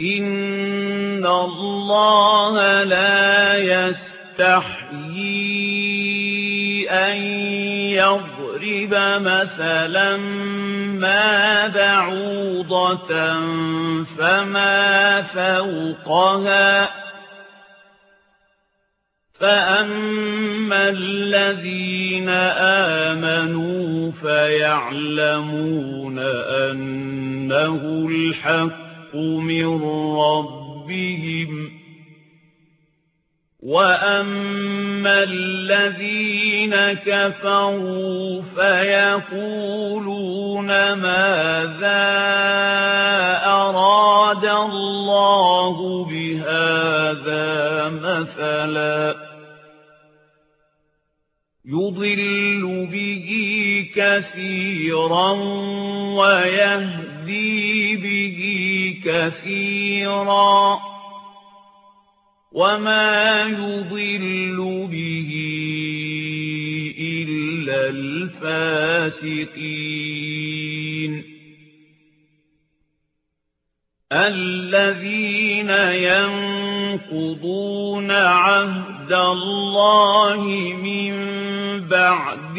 إِنَّ اللَّهَ لَا يَسْتَحْيِي أَن يَضْرِبَ مَثَلًا مَّا بَعُوضَةً فَمَا فَوْقَهَا فَأَمَّا الَّذِينَ آمَنُوا فَيَعْلَمُونَ أَنَّهُ الْحَقُّ مِنْ رَبِّهِمْ. وَأَمَّا الَّذِينَ كَفَرُوا فَيَقُولُونَ مَاذَا أَرَادَ اللَّهُ بِهَذَا مَثَلًا يُضِلُّ بِهِ كَثِيرًا وَيَهْدِي بِهِ كَثِيرًا وَمَا يُضِلُّ بِهِ إِلَّا الْفَاسِقِينَ. الَّذِينَ يَنقُضُونَ عَهْدَ اللَّهِ مِنْ بَعْدِ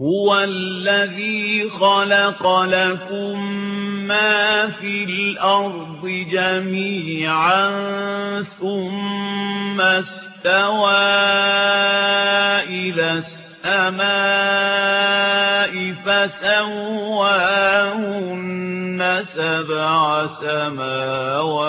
هُوَ الَّذِي خَلَقَ لَكُم مَّا فِي الْأَرْضِ جَمِيعًا ثُمَّ اسْتَوَىٰ إِلَى السَّمَاءِ فَسَوَّاهُنَّ سَبْعَ سَمَاوَاتٍ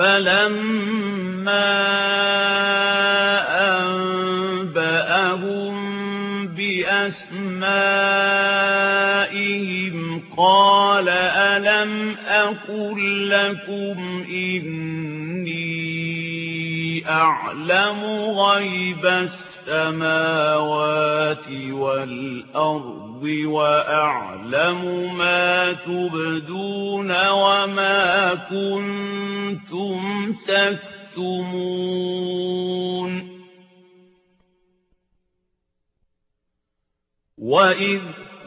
فلما أنبأهم بأسمائهم قال ألم أقل لكم إني أعلم غيب السماوات والأرض وأعلم ما تبدون وما كنتم تكتمون وإذ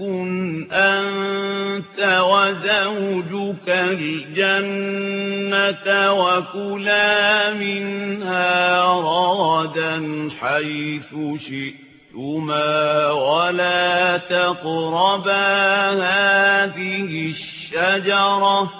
اسكن أنت وزوجك الجنة وكلا منها رغدا حيث شئتما ولا تقربا هذه الشجرة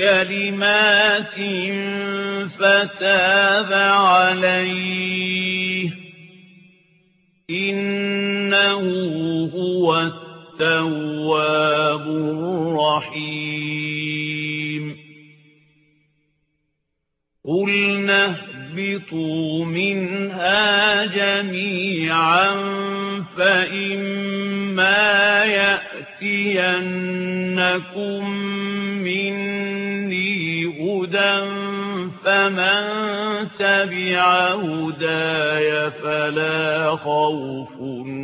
كلمات فتاب عليه. إنه هو التواب الرحيم. قلنا اهبطوا منها جميعا فإما يأتينكم مني هدى فمن تبع هداي فلا خوف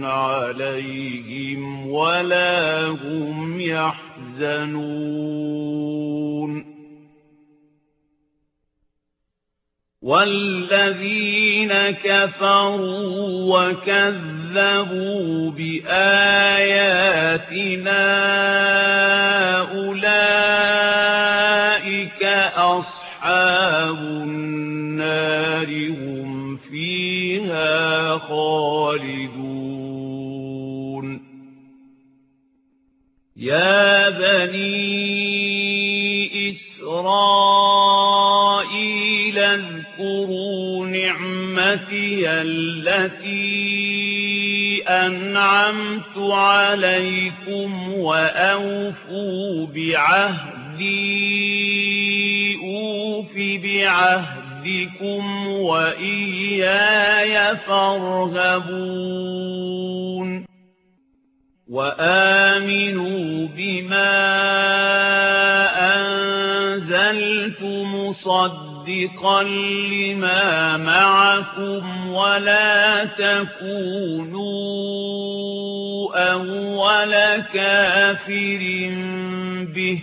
عليهم ولا هم يحزنون. والذين كفروا وكذبوا بآياتنا أصحاب النار هم فيها خالدون. يا بني إسرائيل اذكروا نعمتي التي أنعمت عليكم وأوفوا بعهدي بعهدكم وإياي فارهبون وآمنوا بما أنزلت مصدقا لما معكم ولا تكونوا أول كافر به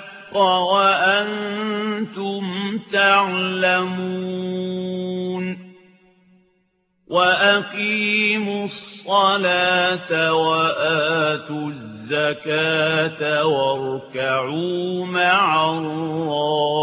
الحق وأنتم تعلمون وأقيموا الصلاة وآتوا الزكاة واركعوا مع الراكعين